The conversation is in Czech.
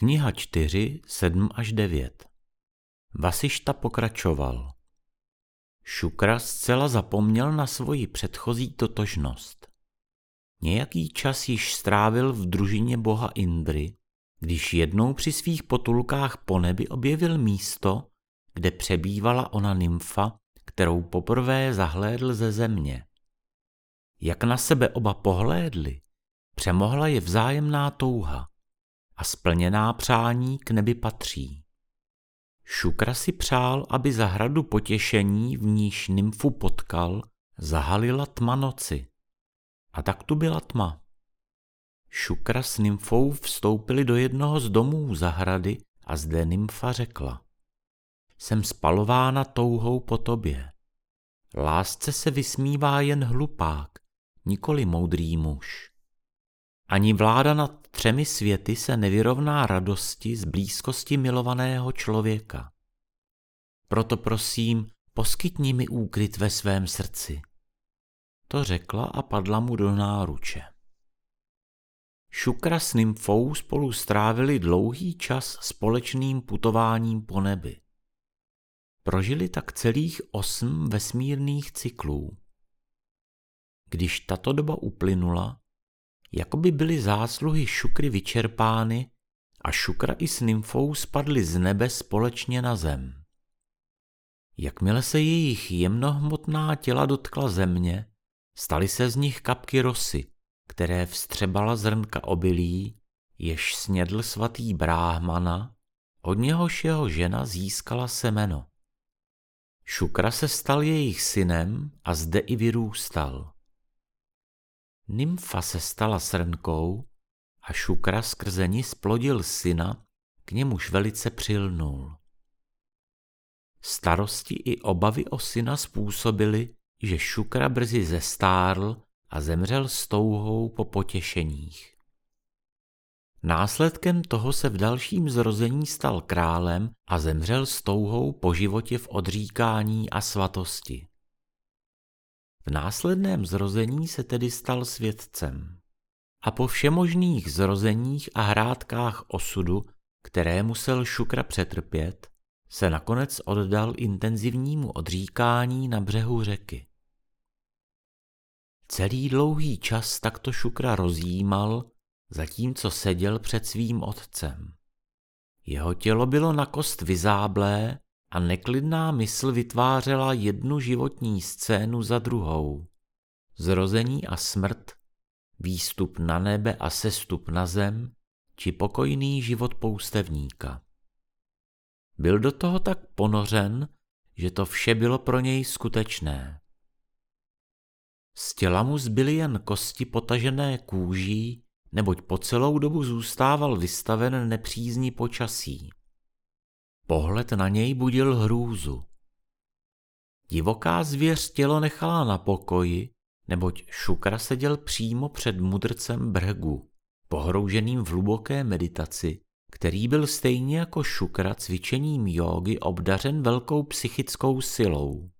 Kniha 4, 7 až 9 Vasišta pokračoval. Šukra zcela zapomněl na svoji předchozí totožnost. Nějaký čas již strávil v družině boha Indry, když jednou při svých potulkách po nebi objevil místo, kde přebývala ona nymfa, kterou poprvé zahlédl ze země. Jak na sebe oba pohlédli, přemohla je vzájemná touha a splněná přání k nebi patří. Šukra si přál, aby zahradu potěšení, v níž nymfu potkal, zahalila tma noci. A tak tu byla tma. Šukra s nymfou vstoupili do jednoho z domů zahrady a zde nymfa řekla. Jsem spalována touhou po tobě. Lásce se vysmívá jen hlupák, nikoli moudrý muž. Ani vláda nad třemi světy se nevyrovná radosti z blízkosti milovaného člověka. Proto prosím, poskytni mi úkryt ve svém srdci. To řekla a padla mu do náruče. Šukra s nymfou spolu strávili dlouhý čas společným putováním po nebi. Prožili tak celých osm vesmírných cyklů. Když tato doba uplynula, jako by byly zásluhy šukry vyčerpány a šukra i s nymfou spadly z nebe společně na zem. Jakmile se jejich jemnohmotná těla dotkla země, staly se z nich kapky rosy, které vstřebala zrnka obilí, jež snědl svatý bráhmana, od něhož jeho žena získala semeno. Šukra se stal jejich synem a zde i vyrůstal. Nymfa se stala srnkou a Šukra skrze ní splodil syna, k němuž velice přilnul. Starosti i obavy o syna způsobily, že Šukra brzy zestárl a zemřel s touhou po potěšeních. Následkem toho se v dalším zrození stal králem a zemřel s touhou po životě v odříkání a svatosti. V následném zrození se tedy stal svědcem. A po všemožných zrozeních a hrádkách osudu, které musel Šukra přetrpět, se nakonec oddal intenzivnímu odříkání na břehu řeky. Celý dlouhý čas takto Šukra rozjímal, zatímco seděl před svým otcem. Jeho tělo bylo na kost vyzáblé a neklidná mysl vytvářela jednu životní scénu za druhou. Zrození a smrt, výstup na nebe a sestup na zem, či pokojný život poustevníka. Byl do toho tak ponořen, že to vše bylo pro něj skutečné. Z těla mu zbyly jen kosti potažené kůží, neboť po celou dobu zůstával vystaven nepřízní počasí. Pohled na něj budil hrůzu. Divoká zvěř tělo nechala na pokoji, neboť Šukra seděl přímo před mudrcem Brgu, pohrouženým v hluboké meditaci, který byl stejně jako Šukra cvičením jógy obdařen velkou psychickou silou.